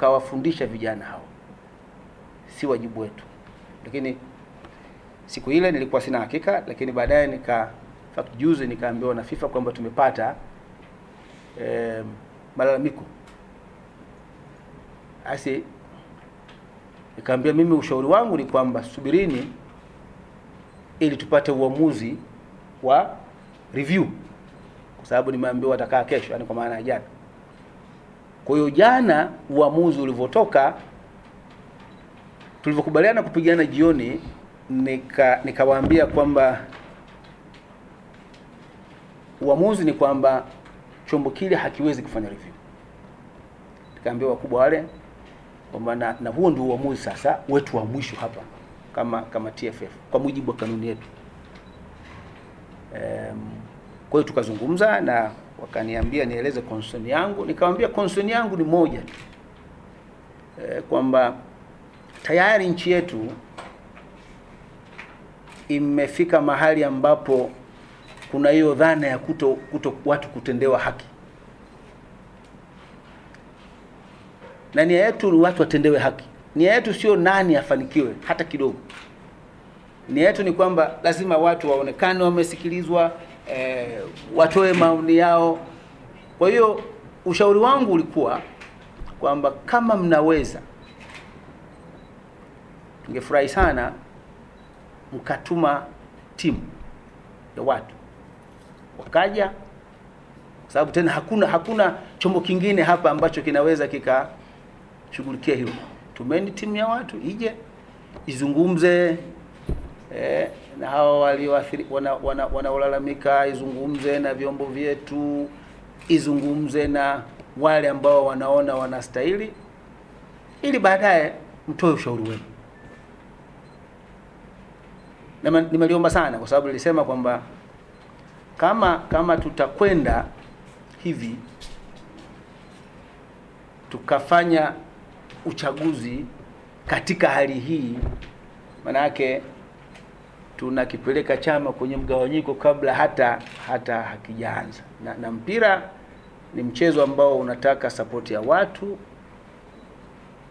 tukawafundisha vijana hao, si wajibu wetu. Lakini siku ile nilikuwa sina hakika, lakini baadaye nika fact juzi nikaambiwa na FIFA kwamba tumepata eh, malalamiko asi nikaambia mimi ushauri wangu ni kwamba subirini ili tupate uamuzi wa review, kwa sababu nimeambiwa watakaa kesho, yani kwa maana ya jana. Kwa hiyo jana uamuzi ulivyotoka, tulivyokubaliana kupigana jioni, nika nikawaambia kwamba uamuzi ni kwamba chombo kile hakiwezi kufanya review. Nikaambia wakubwa wale kwamba na, na huo ndio uamuzi sasa wetu wa mwisho hapa kama kama TFF kwa mujibu wa kanuni yetu. Um, kwa hiyo tukazungumza na wakaniambia nieleze concern yangu, nikamwambia concern yangu ni moja tu e, kwamba tayari nchi yetu imefika mahali ambapo kuna hiyo dhana ya kuto, kuto watu kutendewa haki, na nia yetu ni watu watendewe haki. Nia yetu sio nani afanikiwe hata kidogo. Nia yetu ni kwamba lazima watu waonekane wamesikilizwa, eh, watoe maoni yao. Kwa hiyo ushauri wangu ulikuwa kwamba kama mnaweza, tungefurahi sana mkatuma timu ya watu wakaja, kwa sababu tena hakuna hakuna chombo kingine hapa ambacho kinaweza kikashughulikia hilo. Tumeni timu ya watu ije izungumze eh, na walioathiri wanaolalamika, wana, wana izungumze na vyombo vyetu, izungumze na wale ambao wanaona wanastahili, ili baadaye mtoe ushauri wenu. Nimeliomba sana kwa sababu nilisema kwamba kama kama tutakwenda hivi tukafanya uchaguzi katika hali hii, maana yake tunakipeleka chama kwenye mgawanyiko kabla hata hata hakijaanza. Na, na mpira ni mchezo ambao unataka sapoti ya watu,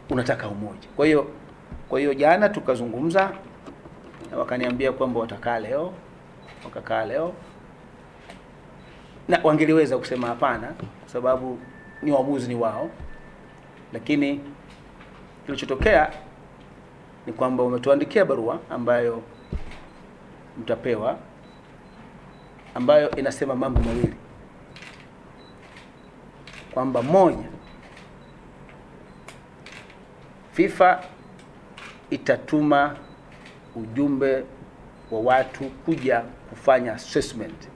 unataka umoja. Kwa hiyo kwa hiyo jana tukazungumza na wakaniambia kwamba watakaa leo, wakakaa leo na wangeliweza kusema hapana, kwa sababu ni wamuzi ni wao, lakini kilichotokea ni kwamba wametuandikia barua ambayo mtapewa, ambayo inasema mambo mawili, kwamba moja, FIFA itatuma ujumbe wa watu kuja kufanya assessment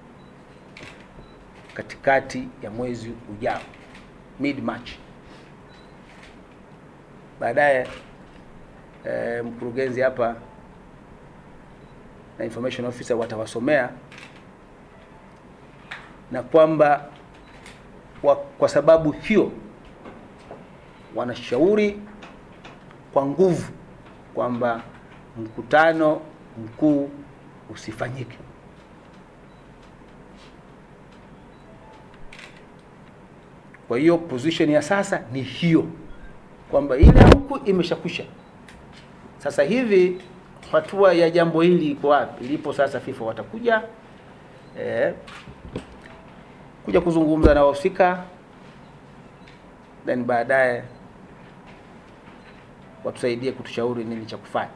katikati ya mwezi ujao mid March. Baadaye e, mkurugenzi hapa na information officer watawasomea na kwamba wa, kwa sababu hiyo wanashauri kwa nguvu kwamba mkutano mkuu usifanyike. Kwa hiyo position ya sasa ni hiyo kwamba ile huku imeshakwisha. Sasa hivi hatua ya jambo hili iko wapi? Lipo sasa, FIFA watakuja eh, kuja kuzungumza na wahusika, then baadaye watusaidie kutushauri nini cha kufanya.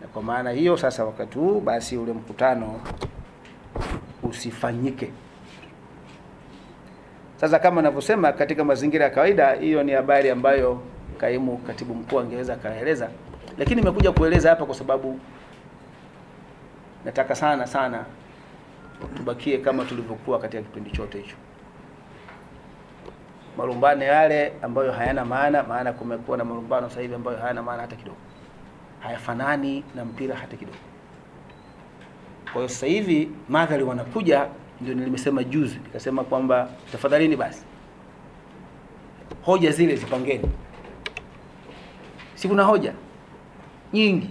Na kwa maana hiyo sasa, wakati huu basi ule mkutano usifanyike. Sasa kama navyosema, katika mazingira ya kawaida, hiyo ni habari ambayo kaimu katibu mkuu angeweza akaeleza, lakini nimekuja kueleza hapa kwa sababu nataka sana sana tubakie kama tulivyokuwa katika kipindi chote hicho, malumbano yale ambayo hayana maana. Maana kumekuwa na malumbano sasa hivi ambayo hayana maana hata kidogo, hayafanani na mpira hata kidogo. Kwa hiyo sasa hivi madhari wanakuja ndio nilimesema juzi, nikasema kwamba tafadhalini basi hoja zile zipangeni. Si kuna hoja nyingi,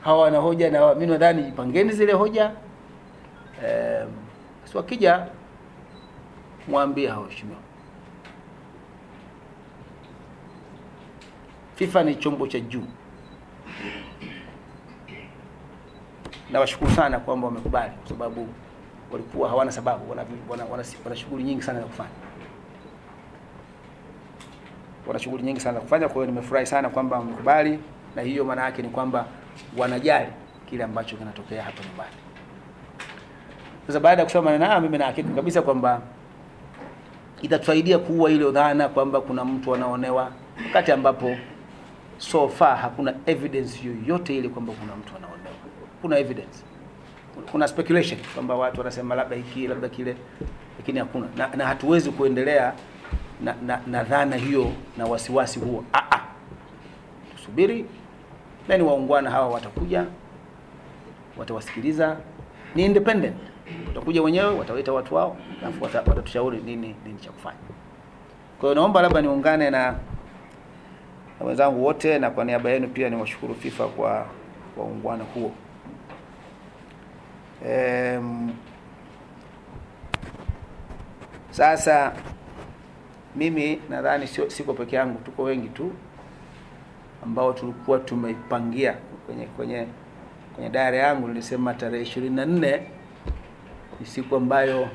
hawa wana hoja na mimi nadhani jipangeni zile hoja eh, si wakija mwambie hao waheshimiwa FIFA ni chombo cha juu. Nawashukuru sana kwamba wamekubali, kwa sababu walikuwa hawana sababu, wana, wana, wana, wana shughuli nyingi sana za kufanya, wana shughuli nyingi sana za kufanya. Kwa hiyo nimefurahi sana kwamba wamekubali, na hiyo maana yake ni kwamba wanajali kile ambacho kinatokea hapa nyumbani. Sasa baada ya kusema haya, mimi na hakika kabisa kwamba itatusaidia kuua ile dhana kwamba kuna mtu anaonewa, wakati ambapo so far hakuna evidence yoyote ile kwamba kuna mtu anaonewa. Kuna evidence, kuna speculation kwamba watu wanasema labda hiki labda kile, lakini hakuna na, na hatuwezi kuendelea na, na, na dhana hiyo na wasiwasi huo. Ah, ah, tusubiri na ni waungwana hawa watakuja, watawasikiliza, ni independent watakuja wenyewe, watawaita watu wao, alafu watatushauri nini nini cha kufanya. Kwa hiyo naomba labda niungane na na wenzangu wote, na kwa niaba yenu pia niwashukuru FIFA kwa kwa huo. Um, sasa mimi nadhani siko peke yangu, tuko wengi tu ambao tulikuwa tumeipangia kwenye kwenye kwenye diary yangu nilisema tarehe ishirini na nne ni siku ambayo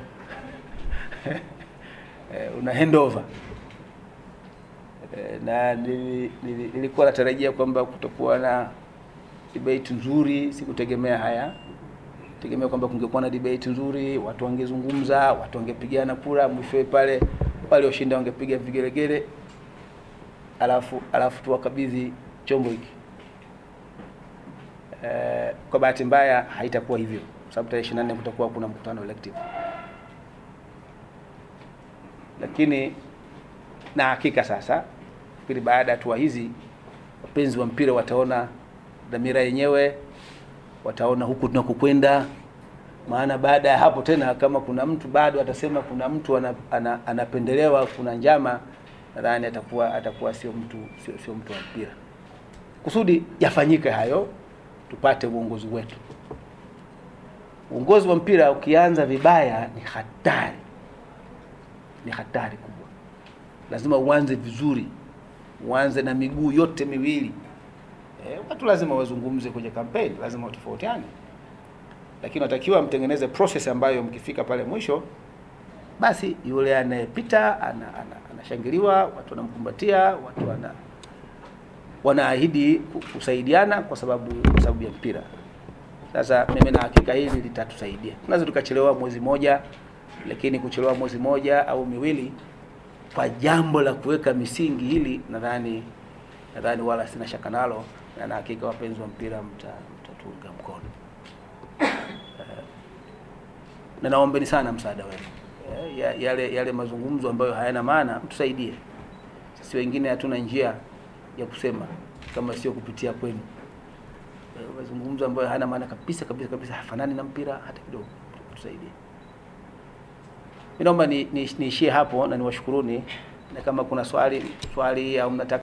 una handover na nilikuwa natarajia kwamba kutokuwa na debate nzuri. Sikutegemea haya, tegemea kwamba kungekuwa na debate nzuri, watu wangezungumza, watu wangepigana kura, mwishowe pale walioshinda wangepiga vigelegele, alafu alafu tuwakabidhi chombo hiki. E, kwa bahati mbaya haitakuwa hivyo sababu tarehe 24 kutakuwa kuna mkutano elective, lakini na hakika sasa, fikiri baada ya hatua hizi wapenzi wa mpira wataona dhamira yenyewe, wataona huku tunakokwenda. Maana baada ya hapo tena, kama kuna mtu bado atasema kuna mtu ana, ana, anapendelewa, kuna njama, nadhani atakuwa atakuwa sio mtu sio, sio mtu wa mpira. Kusudi yafanyike hayo, tupate uongozi wetu. Uongozi wa mpira ukianza vibaya ni hatari, ni hatari kubwa. Lazima uanze vizuri, uanze na miguu yote miwili. E, watu lazima wazungumze kwenye kampeni, lazima watofautiane, lakini natakiwa mtengeneze process ambayo mkifika pale mwisho, basi yule anayepita ana, ana, ana watu wanamkumbatia, watu wana wanaahidi kusaidiana kwa sababu kwa sababu ya mpira. Sasa mimi na hakika hili litatusaidia. Tunaweza tukachelewa mwezi moja, lakini kuchelewa mwezi moja au miwili kwa jambo la kuweka misingi hili, nadhani nadhani wala sina shaka nalo, na hakika wapenzi wa mpira mtatunga mta mkono uh, na naombeni sana msaada wenu yale yale mazungumzo ambayo hayana maana mtusaidie. Sisi wengine hatuna njia ya kusema kama sio kupitia kwenu mazungumzo ambayo hayana maana kabisa kabisa kabisa, hafanani na mpira hata kidogo. Tusaidie. Mimi naomba niishie ni, ni hapo na niwashukuruni, na kama kuna swali swali au mnataka